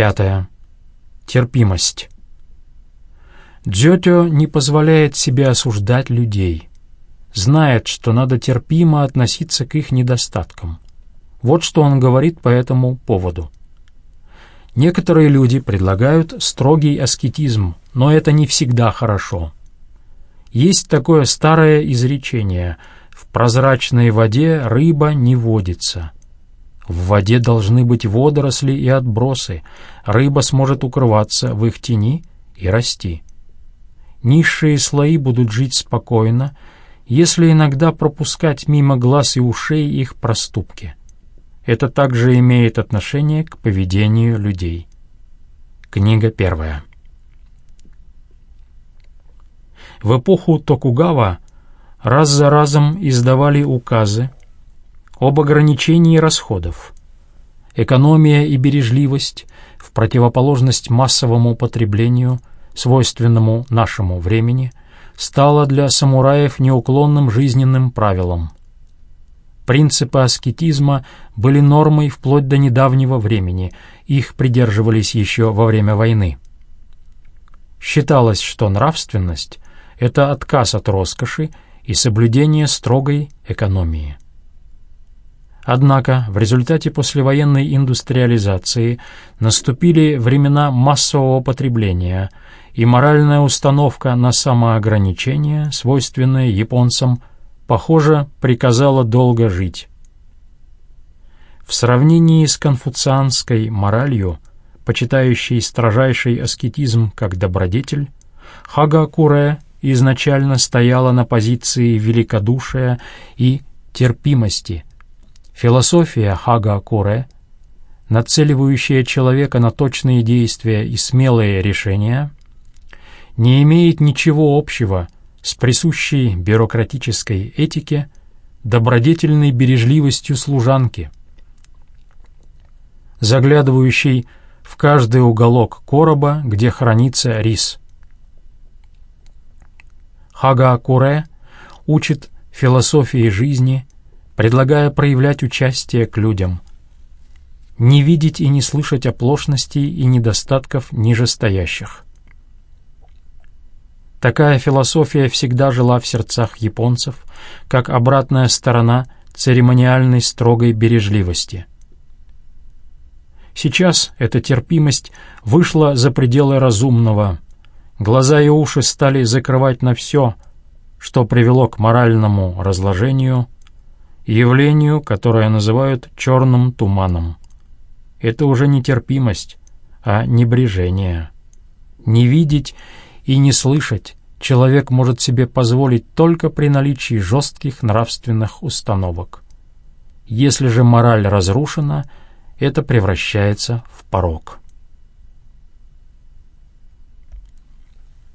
Пятое. Терпимость. Дзётё не позволяет себе осуждать людей. Знает, что надо терпимо относиться к их недостаткам. Вот что он говорит по этому поводу. Некоторые люди предлагают строгий аскетизм, но это не всегда хорошо. Есть такое старое изречение «в прозрачной воде рыба не водится». В воде должны быть водоросли и отбросы, рыба сможет укрываться в их тени и расти. Низшие слои будут жить спокойно, если иногда пропускать мимо глаз и ушей их проступки. Это также имеет отношение к поведению людей. Книга первая. В эпоху Токугава раз за разом издавали указы об ограничении расходов. Экономия и бережливость в противоположность массовому потреблению – свойственному нашему времени, стало для самураев неуклонным жизненным правилом. Принципы аскетизма были нормой вплоть до недавнего времени, их придерживались еще во время войны. Считалось, что нравственность — это отказ от роскоши и соблюдение строгой экономии. Однако в результате послевоенной индустриализации наступили времена массового потребления, и моральная установка на самоограничение, свойственная японцам, похоже, приказала долго жить. В сравнении с конфуцианской моралью, почитающей строжайший аскетизм как добродетель, Хагакуре изначально стояла на позиции великодушия и терпимости. Философия Хагакуре, нацеливающая человека на точные действия и смелые решения, не имеет ничего общего с присущей бюрократической этике, добродетельной бережливостью служанки, заглядывающей в каждый уголок короба, где хранится рис. Хага Куре учит философии жизни, предлагая проявлять участие к людям, не видеть и не слышать оплошностей и недостатков нижестоящих. Такая философия всегда жила в сердцах японцев, как обратная сторона церемониальной строгой бережливости. Сейчас эта терпимость вышла за пределы разумного. Глаза и уши стали закрывать на все, что привело к моральному разложению, явлению, которое называют черным туманом. Это уже не терпимость, а небрежение. Не видеть и не слышать человек может себе позволить только при наличии жестких нравственных установок. Если же мораль разрушена, это превращается в порок.